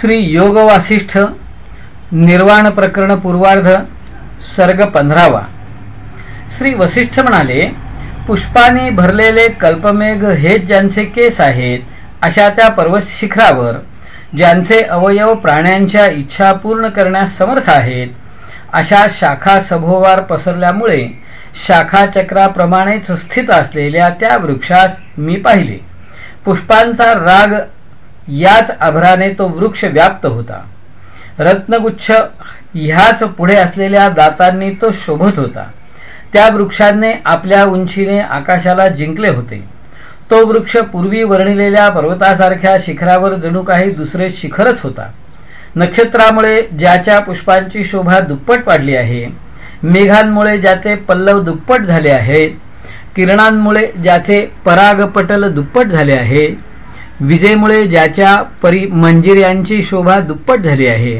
श्री योग वासिष्ठ निर्वाण प्रकरण पूर्वार्ध सर्ग पंधरावा. श्री वसिष्ठ म्हणाले पुष्पाने भरलेले कल्पमेघ हेच ज्यांचे केस आहेत अशा त्या पर्वत शिखरावर ज्यांचे अवयव प्राण्यांच्या इच्छा पूर्ण करण्यास समर्थ आहेत अशा शाखा सभोवार पसरल्यामुळे शाखाचक्राप्रमाणेच स्थित असलेल्या त्या वृक्षास मी पाहिले. पुष्पांचा राग याच अभराने तो वृक्ष व्याप्त होता. रत्नगुच्छ ह्याच पुढे असलेल्या दातांनी तो शोभत होता. त्या वृक्षाने आपल्या उंचीने आकाशाला जिंकले होते. तो वृक्ष पूर्वी वर्णिलेल्या पर्वतासारख्या शिखरावर जणू काही दुसरे शिखरच होता. नक्षत्रामुळे ज्याच्या पुष्पांची शोभा दुप्पट वाढली आहे मेघांमुळे ज्याचे पल्लव दुप्पट झाले आहेत किरणांमुळे ज्याचे परागपटल दुप्पट झाले आहे विजेमुळे ज्याच्या परी मंजिऱ्यांची शोभा दुप्पट झाली आहे.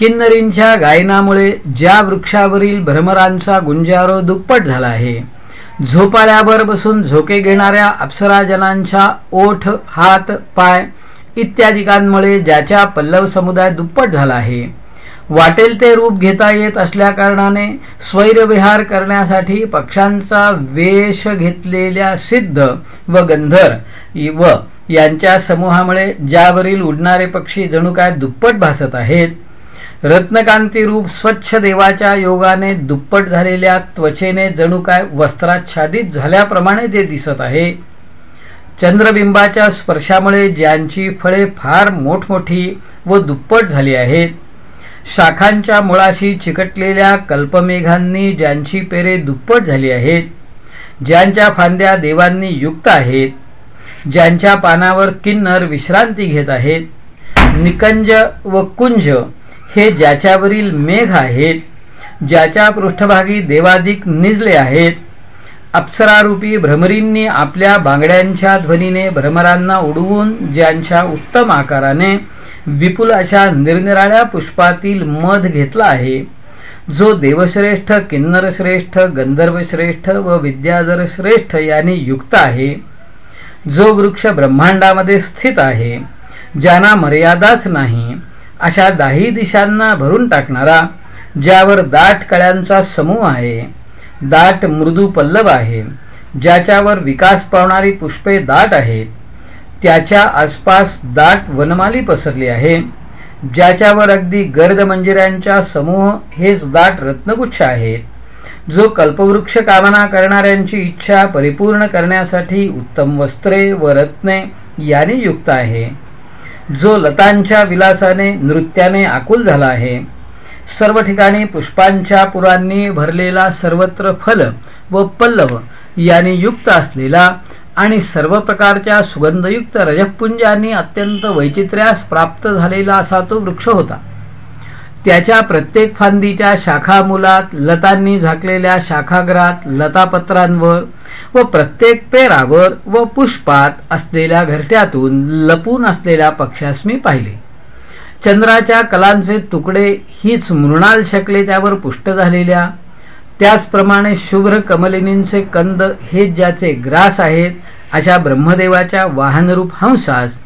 किन्नरींच्या गायनामुळे ज्या वृक्षावरील भ्रमरांचा गुंजारो दुप्पट झाला आहे. झोपाळ्यावर बसून झोके घेणाऱ्या अप्सराजनांच्या ओठ हात पाय इत्यादिकांमुळे ज्याच्या पल्लव समुदाय दुप्पट झाला आहे. वाटेल ते रूप घेता येत असल्या कारणाने स्वैरविहार करण्यासाठी पक्षांचा वेश घेतलेल्या सिद्ध व गंधर व यांच्या समूहामुळे ज्यावरील उडणारे पक्षी जणू काय दुप्पट भासत आहेत रत्नकांती रूप स्वच्छ देवाच्या योगाने दुप्पट झालेल्या त्वचेने जणू काय वस्त्राच्छादित झाल्याप्रमाणे जे दिसत आहे. चंद्रबिंबाच्या स्पर्शामुळे ज्यांची फळे फार मोठमोठी व दुप्पट झाली आहेत. शाखांच्या मुळाशी चिकटलेल्या कल्पमेघांनी ज्यांची पेरे दुप्पट झाली आहेत ज्यांच्या फांद्या देवांनी युक्त आहेत ज्यांच्या पानावर किन्नर विश्रांती घेत आहेत निकंज व कुंज हे ज्याच्यावरील मेघ आहेत ज्याच्या पृष्ठभागी देवाधिक निजले आहेत अप्सरारूपी भ्रमरींनी आपल्या बांगड्यांच्या ध्वनीने भ्रमरांना उडवून ज्यांच्या उत्तम आकाराने विपुल अशा निरनिराळ्या पुष्पातील मध घेतला आहे जो देवश्रेष्ठ किन्नरश्रेष्ठ गंधर्वश्रेष्ठ व विद्याधर श्रेष्ठ यांनी युक्त आहे. जो वृक्ष ब्रह्मांडामध्ये स्थित आहे. ज्यांना मर्यादाच नाही अशा दाही दिशांना भरून टाकणारा ज्यावर दाट कळ्यांचा समूह आहे. दाट मृदू पल्लव आहे ज्याच्यावर विकास पावणारी पुष्पे दाट आहेत. त्याच्या आसपास दाट वनमाली पसरली आहे. ज्याच्यावर अगदी गर्द मंजिऱ्यांचा समूह हेच दाट रत्नगुच्छ आहेत. जो कल्पवृक्ष कामना करणाऱ्यांची इच्छा परिपूर्ण करण्यासाठी उत्तम वस्त्रे व रत्ने याने युक्त आहे. जो लतांच्या विलासाने नृत्याने आकुल झाला आहे. सर्व ठिकाणी पुष्पांच्या पुरांनी भरलेला सर्वत्र फल व पल्लव याने युक्त असलेला आणि सर्व प्रकारच्या सुगंधयुक्त रजपुंजांनी अत्यंत वैचित्र्यास प्राप्त झालेला असा तो वृक्ष होता. त्याच्या प्रत्येक फांदीच्या शाखा मुलात लतांनी झाकलेल्या शाखाग्रात लतापत्रांवर व प्रत्येक पेरावर व पुष्पात असलेल्या घरट्यातून लपून असलेल्या पक्षास मी पाहिले. चंद्राच्या कलांचे तुकडे हीच मृणाल शकले त्यावर पुष्ट झालेल्या. त्याचप्रमाणे शुभ्र कमलिनींचे कंद हे ज्याचे ग्रास आहेत अशा ब्रह्मदेवाच्या वाहनरूप हंसास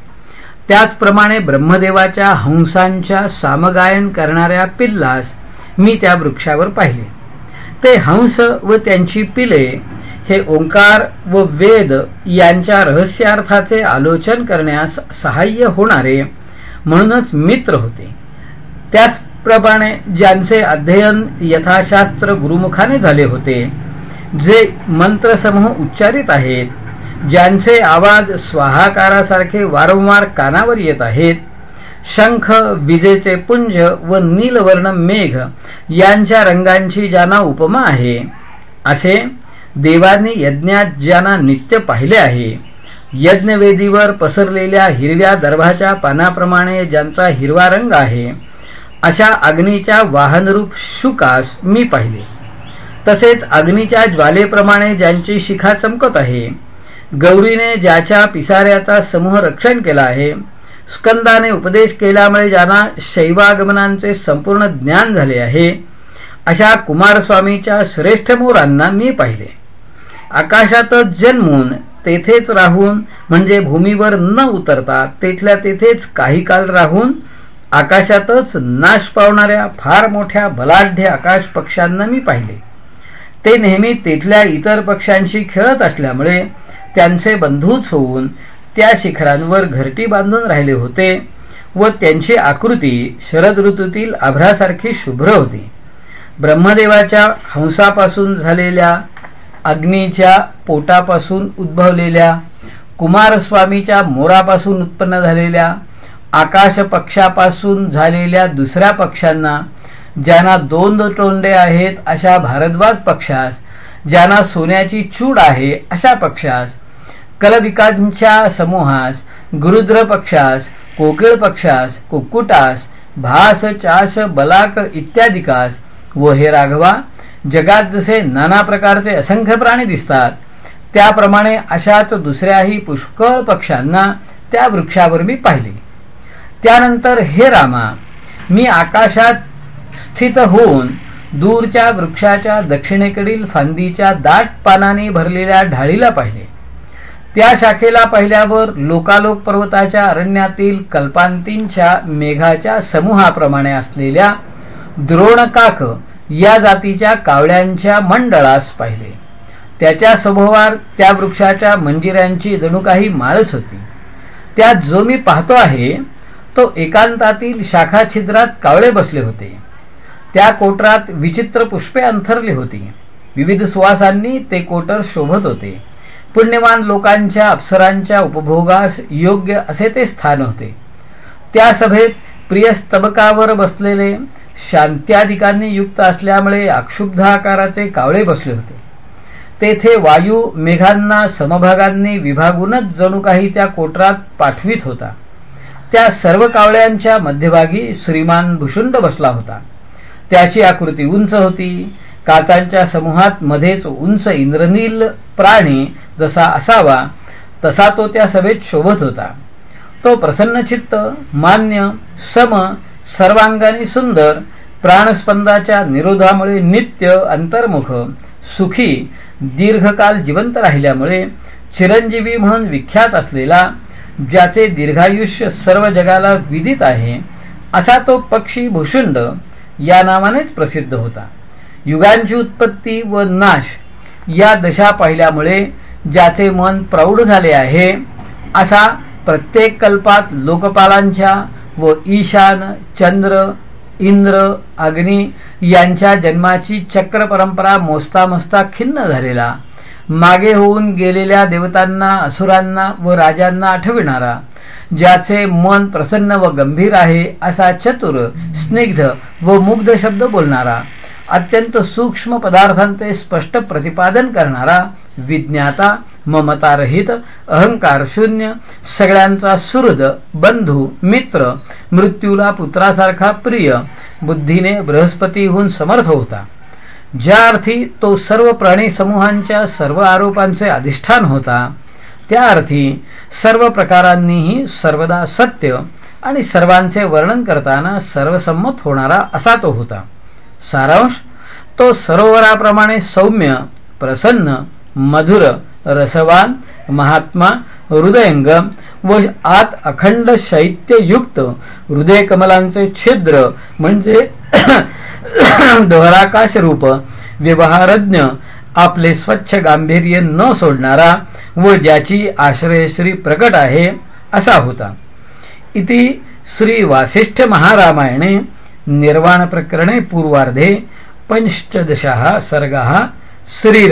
त्याचप्रमाणे ब्रह्मदेवाच्या हंसांच्या सामगायन करणाऱ्या पिल्लास मी त्या वृक्षावर पाहिले. ते हंस व त्यांची पिले हे ओंकार व वेद यांच्या रहस्यार्थाचे आलोचन करण्यास सहाय्य होणारे म्हणूनच मित्र होते. त्याचप्रमाणे ज्यांचे अध्ययन यथाशास्त्र गुरुमुखाने झाले होते जे मंत्रसमूह उच्चारित आहेत ज्यांचे आवाज स्वाहाकारासारखे वारंवार कानावर येत आहेत शंख विजेचे पुंज व नीलवर्ण मेघ यांच्या रंगांची ज्यांना उपमा आहे असे देवांनी यज्ञात ज्यांना नित्य पाहिले आहे. यज्ञवेदीवर पसरलेल्या हिरव्या दर्भाच्या पानाप्रमाणे ज्यांचा हिरवा रंग आहे अशा अग्नीच्या वाहनरूप शुकास मी पाहिले. तसेच अग्नीच्या ज्वालेप्रमाणे ज्यांची शिखा चमकत आहे गौरीने ज्याच्या पिसाऱ्याचा समूह रक्षण केला आहे स्कंदाने उपदेश केल्यामुळे ज्यांना शैवागमनांचे संपूर्ण ज्ञान झाले आहे अशा कुमारस्वामीच्या श्रेष्ठ मोरांना मी पाहिले. आकाशातच जन्मून तेथेच राहून म्हणजे भूमीवर न उतरता तेथल्या तेथेच काही काल राहून आकाशातच नाश पावणाऱ्या फार मोठ्या बलाढ्य आकाश पक्ष्यांना मी पाहिले. ते नेहमी तेथल्या इतर पक्ष्यांशी खेळत असल्यामुळे त्यांचे बंधूच होऊन त्या शिखरांवर घरटी बांधून राहिले होते व त्यांची आकृती शरद ऋतूतील आभ्रासारखी शुभ्र होती. ब्रह्मदेवाच्या हंसापासून झालेल्या अग्नीच्या पोटापासून उद्भवलेल्या कुमारस्वामीच्या मोरापासून उत्पन्न झालेल्या आकाश पक्षापासून झालेल्या दुसऱ्या पक्षांना ज्यांना दोन तोंडे आहेत अशा भारद्वाज पक्षास ज्यांना सोन्याची चूड आहे अशा पक्षास कलविकांच्या समूहास गुरुद्र पक्षास कोकिळ पक्षास कुक्कुटास भास चास बलाक इत्यादिकास व हे राघवा जगात जसे नाना प्रकारचे असंख्य प्राणी दिसतात त्याप्रमाणे अशाच दुसऱ्याही पुष्कळ पक्षांना त्या वृक्षावर मी पाहिले. त्यानंतर हे रामा मी आकाशात स्थित होऊन दूरच्या वृक्षाच्या दक्षिणेकडील फांदीच्या दाट पानाने भरलेल्या ढाळीला पाहिले. त्या शाखेला पाहिल्यावर लोकालोक पर्वताच्या अरण्यातील कल्पांतींच्या मेघाच्या समूहाप्रमाणे असलेल्या द्रोणकाक या जातीच्या कावळ्यांच्या मंडळास पाहिले. त्याच्या स्वभावात त्या वृक्षाच्या मंजिऱ्यांची जणू काही माळच होती. त्यात जो मी पाहतो आहे तो एकांतातील शाखा छिद्रात कावळे बसले होते. त्या कोटरात विचित्र पुष्पे अंथरली होती. विविध सुवासांनी ते कोटर शोभत होते. पुण्यवान लोकांच्या अप्सरांच्या उपभोगास योग्य असे ते स्थान होते. त्या सभेत प्रियस्तबकावर बसलेले शांत्याधिकांनी युक्त असल्यामुळे अक्षुब्ध आकाराचे कावळे बसले होते. तेथे वायू मेघांना समभागांनी विभागूनच जणू काही त्या कोटरात पाठवित होता. त्या सर्व कावळ्यांच्या मध्यभागी श्रीमान भुषुंड बसला होता. त्याची आकृती उंच होती. काचांच्या समूहात मध्येच उंच इंद्रनील प्राणी जसा असावा तसा तो त्या सभेत शोभत होता. तो प्रसन्नचित्त मान्य सम सर्वांगाने सुंदर प्राणस्पंदाच्या निरोधामुळे नित्य अंतर्मुख सुखी दीर्घकाल जिवंत राहिल्यामुळे चिरंजीवी म्हणून विख्यात असलेला ज्याचे दीर्घायुष्य सर्व जगाला विदित आहे असा तो पक्षी भूषुंड या नावानेच प्रसिद्ध होता. युगांची उत्पत्ती व नाश या दशा पाहिल्यामुळे ज्याचे मन प्रौढ झाले आहे असा प्रत्येक कल्पात लोकपालांच्या व ईशान चंद्र इंद्र अग्नी यांच्या जन्माची चक्र परंपरा मोजता मोजता खिन्न झालेला मागे होऊन गेलेल्या देवतांना असुरांना व राजांना आठविणारा ज्याचे मन प्रसन्न व गंभीर आहे असा चतुर स्निग्ध व मुग्ध शब्द बोलणारा. अत्यंत सूक्ष्म पदार्थांचे स्पष्ट प्रतिपादन करणारा विज्ञाता ममतारहित अहंकार शून्य सगळ्यांचा सुहृद बंधू मित्र मृत्यूला पुत्रासारखा प्रिय बुद्धीने बृहस्पतीहून समर्थ होता. ज्या अर्थी तो सर्व प्राणी समूहांच्या सर्व आरोपांचे अधिष्ठान होता त्या अर्थी सर्व प्रकारांनीही सर्वदा सत्य आणि सर्वांचे वर्णन करताना सर्वसंमत होणारा असा तो होता. सारांश? तो सरोवराप्रमाणे सौम्य प्रसन्न मधुर रसवान महात्मा हृदयंगम व आत अखंड शैत्ययुक्त हृदय कमलांचे छिद्र म्हणजे दोहराकाश रूप व्यवहारज्ञ आपले स्वच्छ गांभीर्य न सोडणारा व ज्याची आश्रयश्री प्रकट आहे असा होता. इति श्री वासिष्ठ महारामायणे निर्वाण प्रकरणे पूर्वार्धे पञ्चदशः सर्ग श्रीराम।